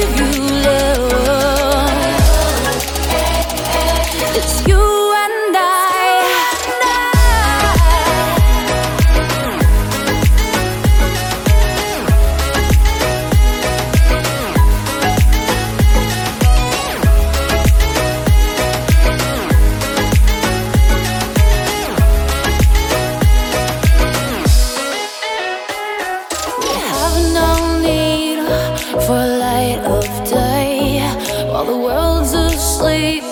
give you love. It's you. The world's asleep.